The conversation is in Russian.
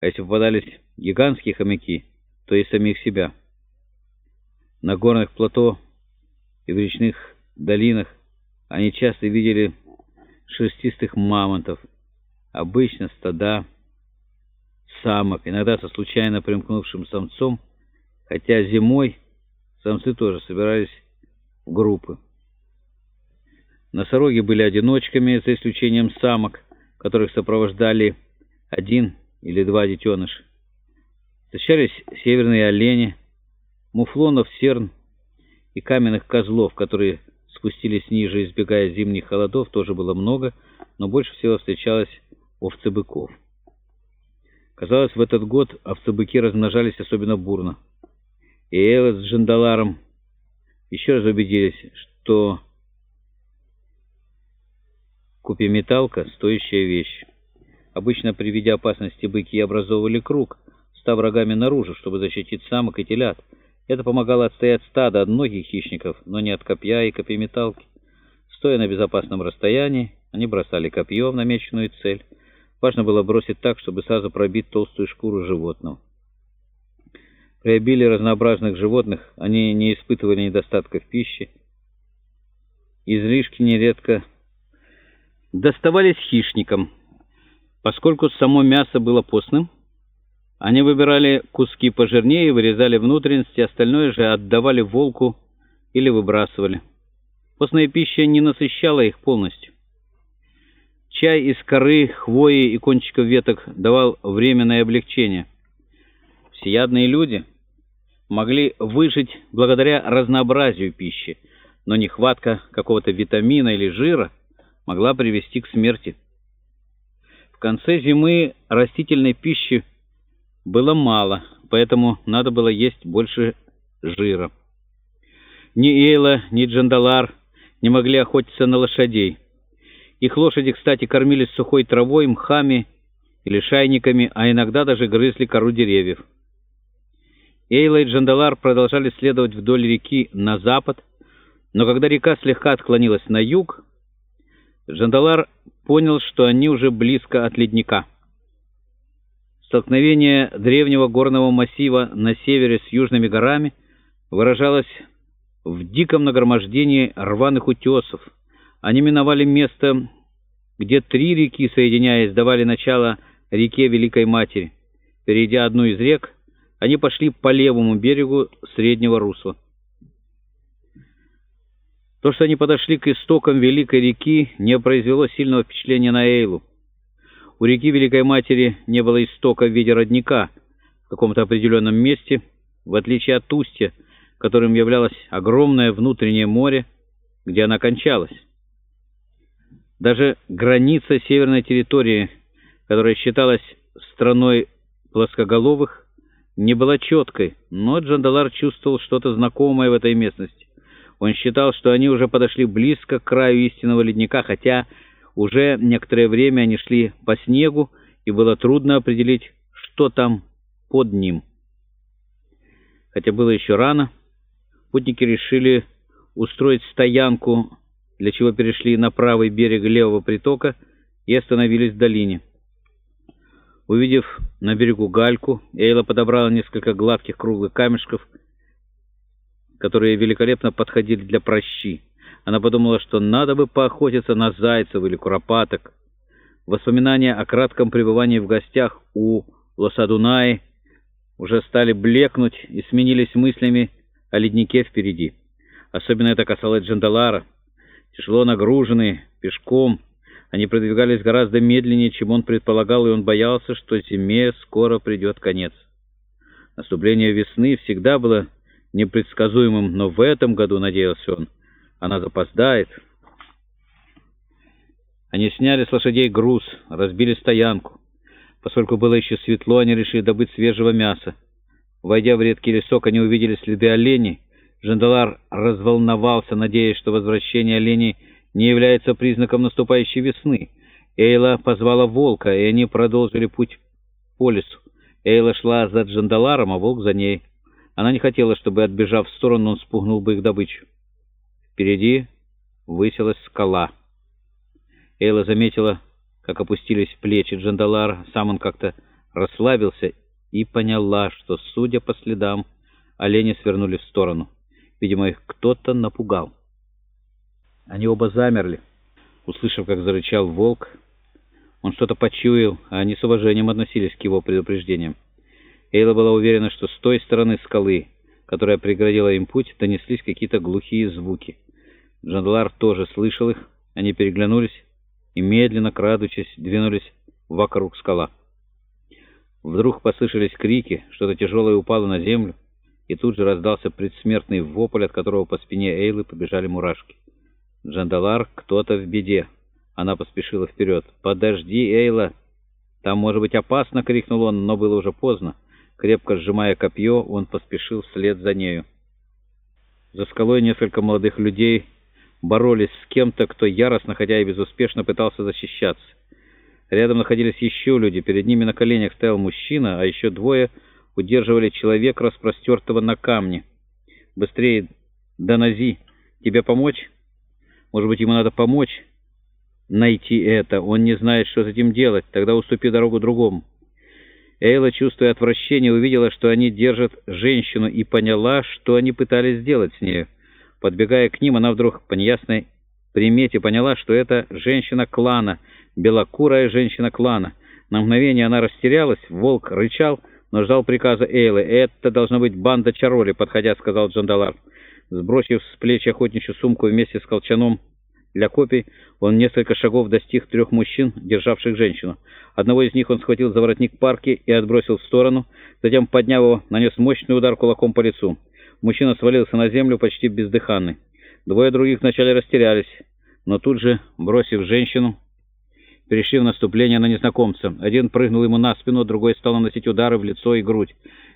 а если попадались гигантские хомяки, то и самих себя. На горных плато и в речных долинах они часто видели шерстистых мамонтов, обычно стада самок, иногда со случайно примкнувшим самцом, хотя зимой самцы тоже собирались в группы. Носороги были одиночками, за исключением самок, которых сопровождали один или два детеныша. Встречались северные олени, муфлонов, серн и каменных козлов, которые спустились ниже, избегая зимних холодов, тоже было много, но больше всего встречалось овцебыков. Казалось, в этот год овцебыки размножались особенно бурно. И Элла с Джандаларом еще раз убедились, что купиметалка — стоящая вещь. Обычно при виде опасности быки образовывали круг, став врагами наружу, чтобы защитить самок и телят. Это помогало отстоять стадо от многих хищников, но не от копья и копьеметалки. Стоя на безопасном расстоянии, они бросали копье в намеченную цель. Важно было бросить так, чтобы сразу пробить толстую шкуру животного. При обилии разнообразных животных они не испытывали недостатка в пище. Излишки нередко доставались хищникам. Поскольку само мясо было постным, они выбирали куски пожирнее вырезали внутренности, остальное же отдавали волку или выбрасывали. Постная пища не насыщала их полностью. Чай из коры, хвои и кончиков веток давал временное облегчение. Всеядные люди могли выжить благодаря разнообразию пищи, но нехватка какого-то витамина или жира могла привести к смерти. В конце зимы растительной пищи было мало, поэтому надо было есть больше жира. Ни Эйла, ни Джандалар не могли охотиться на лошадей. Их лошади, кстати, кормились сухой травой, мхами или шайниками, а иногда даже грызли кору деревьев. Эйла и Джандалар продолжали следовать вдоль реки на запад, но когда река слегка отклонилась на юг, Джандалар понял, что они уже близко от ледника. Столкновение древнего горного массива на севере с южными горами выражалось в диком нагромождении рваных утесов. Они миновали место, где три реки, соединяясь, давали начало реке Великой Матери. Перейдя одну из рек, они пошли по левому берегу среднего русла. То, что они подошли к истокам Великой реки, не произвело сильного впечатления на Эйлу. У реки Великой Матери не было истока в виде родника в каком-то определенном месте, в отличие от устья, которым являлось огромное внутреннее море, где она кончалась. Даже граница северной территории, которая считалась страной плоскоголовых, не была четкой, но Джандалар чувствовал что-то знакомое в этой местности. Он считал, что они уже подошли близко к краю истинного ледника, хотя уже некоторое время они шли по снегу, и было трудно определить, что там под ним. Хотя было еще рано, путники решили устроить стоянку, для чего перешли на правый берег левого притока и остановились в долине. Увидев на берегу гальку, Эйла подобрала несколько гладких круглых камешков, которые великолепно подходили для прощи. Она подумала, что надо бы поохотиться на зайцев или куропаток. Воспоминания о кратком пребывании в гостях у Лосадунаи уже стали блекнуть и сменились мыслями о леднике впереди. Особенно это касалось Джандалара. Тяжело нагруженные, пешком, они продвигались гораздо медленнее, чем он предполагал, и он боялся, что зиме скоро придет конец. Наступление весны всегда было непредсказуемым, но в этом году, надеялся он, она запоздает. Они сняли с лошадей груз, разбили стоянку. Поскольку было еще светло, они решили добыть свежего мяса. Войдя в редкий лесок, они увидели следы оленей. Жандалар разволновался, надеясь, что возвращение оленей не является признаком наступающей весны. Эйла позвала волка, и они продолжили путь по лесу. Эйла шла за Джандаларом, а волк за ней. Она не хотела, чтобы, отбежав в сторону, он спугнул бы их добычу. Впереди высилась скала. Эйла заметила, как опустились плечи Джандалара. Сам он как-то расслабился и поняла, что, судя по следам, олени свернули в сторону. Видимо, их кто-то напугал. Они оба замерли, услышав, как зарычал волк. Он что-то почуял, а они с уважением относились к его предупреждениям. Эйла была уверена, что с той стороны скалы, которая преградила им путь, донеслись какие-то глухие звуки. Джандалар тоже слышал их, они переглянулись и, медленно крадучись, двинулись вокруг скала. Вдруг послышались крики, что-то тяжелое упало на землю, и тут же раздался предсмертный вопль, от которого по спине Эйлы побежали мурашки. Джандалар, кто-то в беде. Она поспешила вперед. «Подожди, Эйла!» «Там, может быть, опасно!» — крикнул он, но было уже поздно. Крепко сжимая копье, он поспешил вслед за нею. За скалой несколько молодых людей боролись с кем-то, кто яростно, хотя и безуспешно пытался защищаться. Рядом находились еще люди, перед ними на коленях стоял мужчина, а еще двое удерживали человека, распростертого на камне. «Быстрее, Данази, тебе помочь? Может быть, ему надо помочь найти это? Он не знает, что с этим делать, тогда уступи дорогу другому». Эйла, чувствуя отвращение, увидела, что они держат женщину, и поняла, что они пытались сделать с нею. Подбегая к ним, она вдруг по неясной примете поняла, что это женщина клана, белокурая женщина клана. На мгновение она растерялась, волк рычал, но ждал приказа Эйлы. «Это должна быть банда Чароли», — подходя, сказал Джандалар. Сбросив с плеч охотничью сумку вместе с колчаном для копий, он несколько шагов достиг трех мужчин, державших женщину. Одного из них он схватил за воротник парки и отбросил в сторону, затем, подняв его, нанес мощный удар кулаком по лицу. Мужчина свалился на землю почти бездыханный. Двое других вначале растерялись, но тут же, бросив женщину, перешли в наступление на незнакомца. Один прыгнул ему на спину, другой стал наносить удары в лицо и грудь.